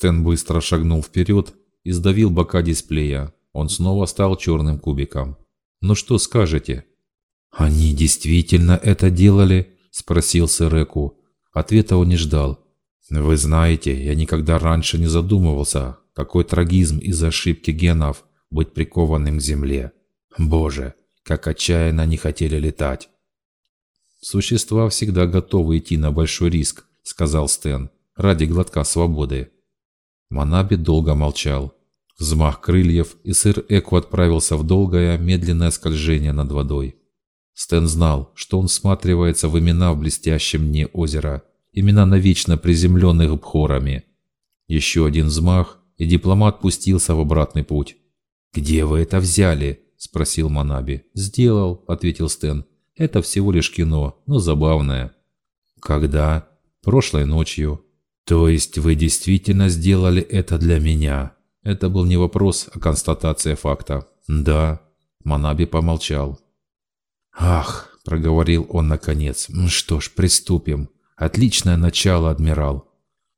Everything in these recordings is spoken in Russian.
Стэн быстро шагнул вперед и сдавил бока дисплея. Он снова стал черным кубиком. «Ну что скажете?» «Они действительно это делали?» – спросил сэр Эку. Ответа он не ждал. «Вы знаете, я никогда раньше не задумывался, какой трагизм из-за ошибки генов быть прикованным к земле. Боже, как отчаянно они хотели летать!» «Существа всегда готовы идти на большой риск», – сказал Стэн, – «ради глотка свободы». Манаби долго молчал. Взмах крыльев, и сыр Эку отправился в долгое, медленное скольжение над водой. Стэн знал, что он всматривается в имена в блестящем дне озера, имена навечно приземленных бхорами. Еще один взмах, и дипломат пустился в обратный путь. «Где вы это взяли?» – спросил Манаби. «Сделал», – ответил Стэн. «Это всего лишь кино, но забавное». «Когда?» «Прошлой ночью». «То есть вы действительно сделали это для меня?» Это был не вопрос, а констатация факта. «Да». Манаби помолчал. «Ах», — проговорил он наконец, — «что ж, приступим. Отличное начало, адмирал».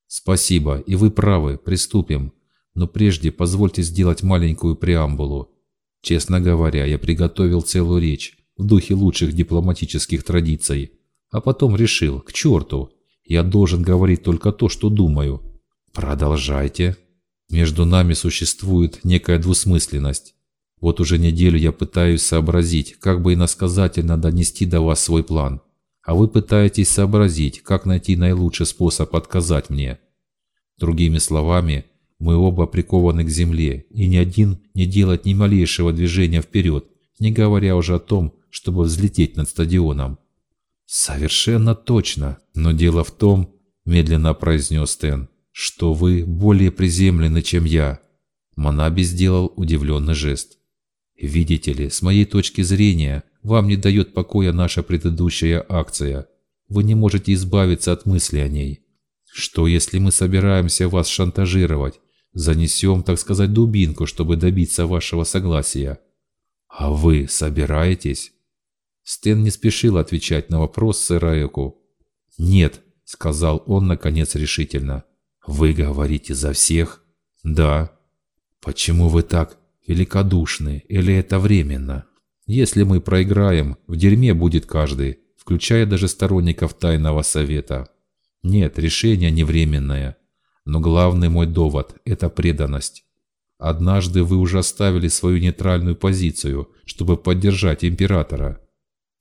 «Спасибо, и вы правы, приступим. Но прежде позвольте сделать маленькую преамбулу. Честно говоря, я приготовил целую речь в духе лучших дипломатических традиций, а потом решил, к черту, я должен говорить только то, что думаю. Продолжайте. Между нами существует некая двусмысленность. Вот уже неделю я пытаюсь сообразить, как бы иносказательно донести до вас свой план. А вы пытаетесь сообразить, как найти наилучший способ отказать мне. Другими словами, мы оба прикованы к земле, и ни один не делает ни малейшего движения вперед, не говоря уже о том, чтобы взлететь над стадионом. «Совершенно точно, но дело в том, — медленно произнес Стэн, — что вы более приземлены, чем я». Манаби сделал удивленный жест. Видите ли, с моей точки зрения, вам не дает покоя наша предыдущая акция. Вы не можете избавиться от мысли о ней. Что если мы собираемся вас шантажировать? Занесем, так сказать, дубинку, чтобы добиться вашего согласия. А вы собираетесь? Стэн не спешил отвечать на вопрос сэра Эку. «Нет», — сказал он, наконец, решительно. «Вы говорите за всех?» «Да». «Почему вы так великодушны, или это временно. Если мы проиграем, в дерьме будет каждый, включая даже сторонников Тайного Совета. Нет, решение не временное. Но главный мой довод – это преданность. Однажды вы уже оставили свою нейтральную позицию, чтобы поддержать императора.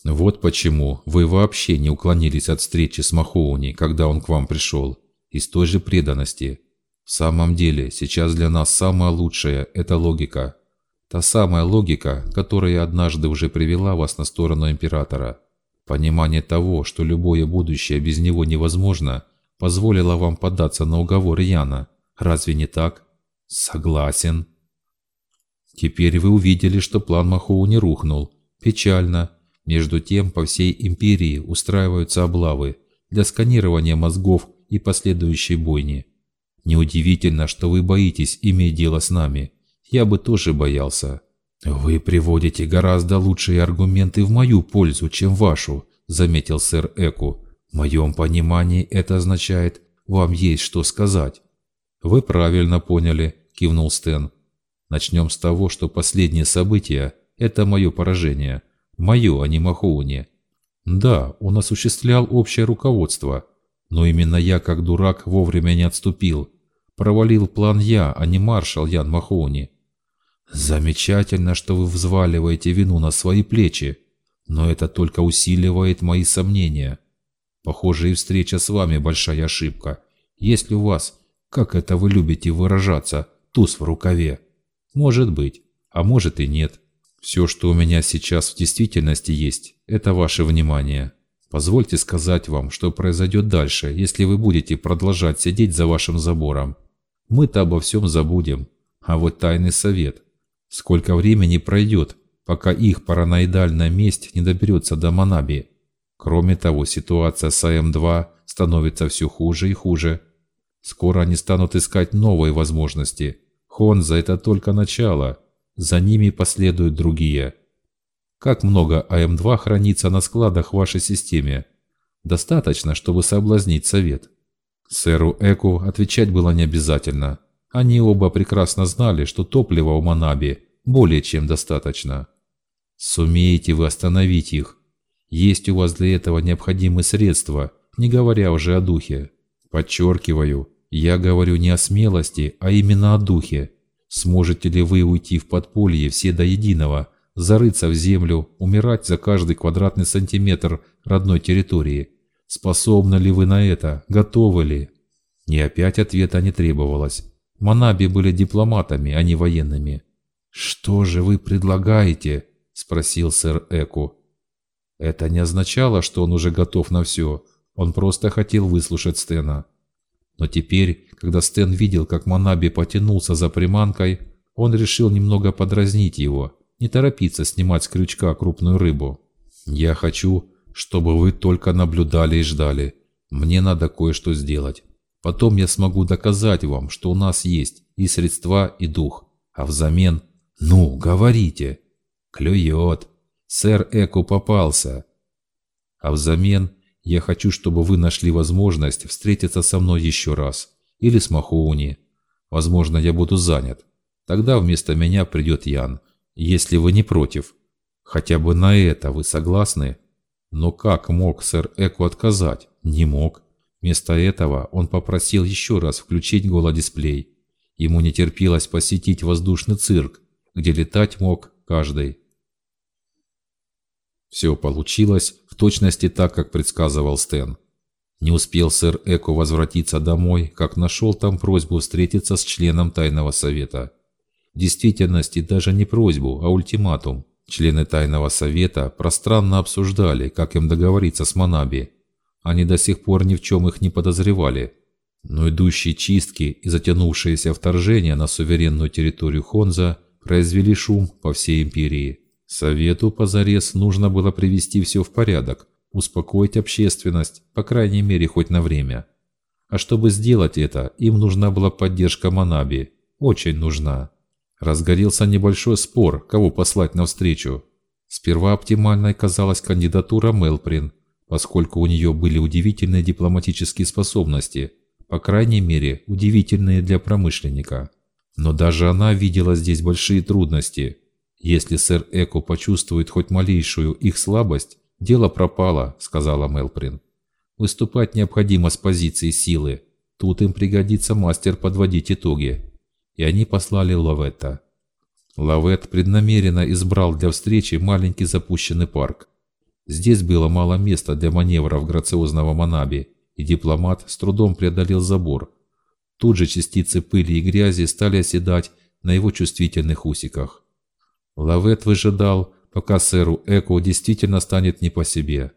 Вот почему вы вообще не уклонились от встречи с Махоуни, когда он к вам пришел. Из той же преданности. В самом деле, сейчас для нас самое лучшее – это логика. Та самая логика, которая однажды уже привела вас на сторону Императора. Понимание того, что любое будущее без него невозможно, позволило вам податься на уговор Яна. Разве не так? Согласен. Теперь вы увидели, что план Махоу не рухнул. Печально. Между тем, по всей империи устраиваются облавы для сканирования мозгов и последующей бойни. Неудивительно, что вы боитесь иметь дело с нами. Я бы тоже боялся. Вы приводите гораздо лучшие аргументы в мою пользу, чем вашу, заметил сэр Эку. В моем понимании это означает, вам есть что сказать. Вы правильно поняли, кивнул Стэн. Начнем с того, что последние события – это мое поражение. Мое, а не Махоуни. Да, он осуществлял общее руководство, но именно я, как дурак, вовремя не отступил. Провалил план я, а не маршал Ян Махоуни. Замечательно, что вы взваливаете вину на свои плечи, но это только усиливает мои сомнения. Похоже, и встреча с вами большая ошибка. Если у вас, как это вы любите выражаться, туз в рукаве. Может быть, а может и нет. Все, что у меня сейчас в действительности есть, это ваше внимание. Позвольте сказать вам, что произойдет дальше, если вы будете продолжать сидеть за вашим забором. Мы-то обо всем забудем. А вот тайный совет. Сколько времени пройдет, пока их параноидальная месть не доберется до Манаби? Кроме того, ситуация с АМ-2 становится все хуже и хуже. Скоро они станут искать новые возможности. Хонза – это только начало. За ними последуют другие – как много АМ-2 хранится на складах в вашей системе? Достаточно, чтобы соблазнить совет. Сэру Эку отвечать было не обязательно. Они оба прекрасно знали, что топлива у Манаби более чем достаточно. Сумеете вы остановить их? Есть у вас для этого необходимые средства, не говоря уже о духе. Подчеркиваю, я говорю не о смелости, а именно о духе. Сможете ли вы уйти в подполье все до единого, зарыться в землю, умирать за каждый квадратный сантиметр родной территории? Способны ли вы на это? Готовы ли? И опять ответа не требовалось. Манаби были дипломатами, а не военными. «Что же вы предлагаете?» – спросил сэр Эку. Это не означало, что он уже готов на все. Он просто хотел выслушать Стена. Но теперь, когда Стэн видел, как Манаби потянулся за приманкой, он решил немного подразнить его, не торопиться снимать с крючка крупную рыбу. «Я хочу, чтобы вы только наблюдали и ждали. Мне надо кое-что сделать. Потом я смогу доказать вам, что у нас есть и средства, и дух. А взамен... Ну, говорите!» «Клюет!» Сэр Эко попался. «А взамен я хочу, чтобы вы нашли возможность встретиться со мной еще раз. Или с Махоуни. Возможно, я буду занят. Тогда вместо меня придет Ян, если вы не против. Хотя бы на это вы согласны? Но как мог сэр Эко отказать? Не мог. Вместо этого он попросил еще раз включить голодисплей. Ему не терпелось посетить воздушный цирк, где летать мог каждый. Все получилось в точности так, как предсказывал Стэн. Не успел сэр Эко возвратиться домой, как нашел там просьбу встретиться с членом Тайного Совета. В действительности даже не просьбу, а ультиматум. Члены Тайного Совета пространно обсуждали, как им договориться с Манаби. Они до сих пор ни в чем их не подозревали. Но идущие чистки и затянувшееся вторжение на суверенную территорию Хонза произвели шум по всей империи. Совету позарез нужно было привести все в порядок, успокоить общественность, по крайней мере хоть на время. А чтобы сделать это, им нужна была поддержка Манаби. Очень нужна. Разгорелся небольшой спор, кого послать навстречу. Сперва оптимальной казалась кандидатура Мелприн, поскольку у нее были удивительные дипломатические способности, по крайней мере, удивительные для промышленника. Но даже она видела здесь большие трудности – «Если сэр Эко почувствует хоть малейшую их слабость, дело пропало», — сказала Мелприн. «Выступать необходимо с позиции силы. Тут им пригодится мастер подводить итоги». И они послали Лаветта. Лавет преднамеренно избрал для встречи маленький запущенный парк. Здесь было мало места для маневров грациозного Манаби, и дипломат с трудом преодолел забор. Тут же частицы пыли и грязи стали оседать на его чувствительных усиках. Лавет выжидал, пока сэру Эко действительно станет не по себе.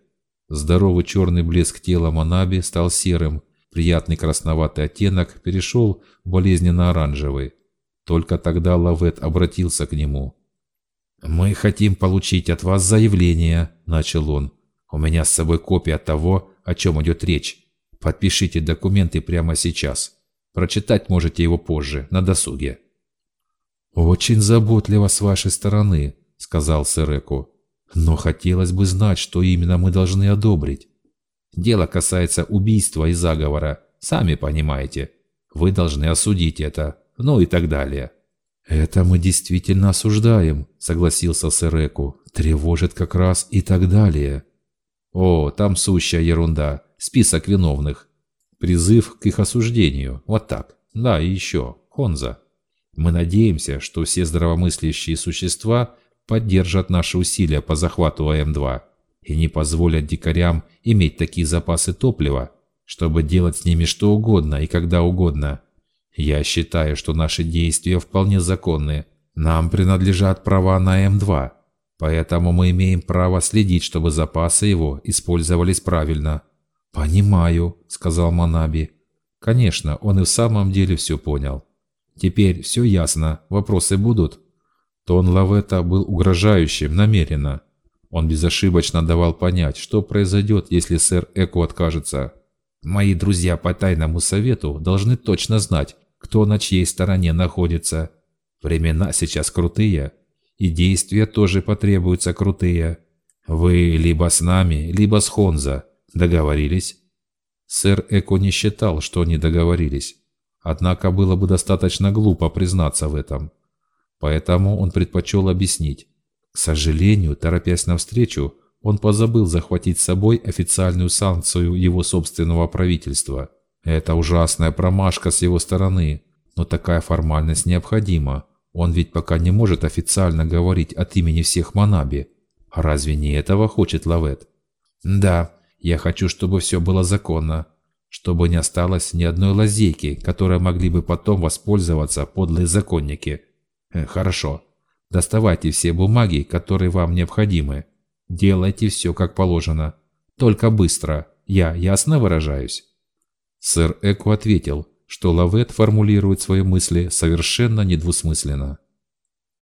Здоровый черный блеск тела Манаби стал серым, приятный красноватый оттенок перешел в болезненно-оранжевый. Только тогда Лавет обратился к нему. «Мы хотим получить от вас заявление», – начал он. «У меня с собой копия того, о чем идет речь. Подпишите документы прямо сейчас. Прочитать можете его позже, на досуге». «Очень заботливо с вашей стороны», — сказал Сереку. «Но хотелось бы знать, что именно мы должны одобрить. Дело касается убийства и заговора, сами понимаете. Вы должны осудить это, ну и так далее». «Это мы действительно осуждаем», — согласился Сереку. «Тревожит как раз и так далее». «О, там сущая ерунда. Список виновных. Призыв к их осуждению. Вот так. Да, и еще. Хонза». Мы надеемся, что все здравомыслящие существа поддержат наши усилия по захвату АМ-2 и не позволят дикарям иметь такие запасы топлива, чтобы делать с ними что угодно и когда угодно. Я считаю, что наши действия вполне законны. Нам принадлежат права на М2, поэтому мы имеем право следить, чтобы запасы его использовались правильно. «Понимаю», — сказал Манаби. Конечно, он и в самом деле все понял. Теперь все ясно. Вопросы будут?» Тон Лавета был угрожающим, намеренно. Он безошибочно давал понять, что произойдет, если сэр Эко откажется. «Мои друзья по тайному совету должны точно знать, кто на чьей стороне находится. Времена сейчас крутые, и действия тоже потребуются крутые. Вы либо с нами, либо с Хонза. Договорились?» Сэр Эко не считал, что они договорились. Однако было бы достаточно глупо признаться в этом. Поэтому он предпочел объяснить. К сожалению, торопясь навстречу, он позабыл захватить с собой официальную санкцию его собственного правительства. Это ужасная промашка с его стороны, но такая формальность необходима. Он ведь пока не может официально говорить от имени всех Манаби. Разве не этого хочет Лавет? Да, я хочу, чтобы все было законно, чтобы не осталось ни одной лазейки, которой могли бы потом воспользоваться подлые законники. Э, хорошо. Доставайте все бумаги, которые вам необходимы. Делайте все как положено. Только быстро. Я ясно выражаюсь?» Сэр Эко ответил, что Лавет формулирует свои мысли совершенно недвусмысленно.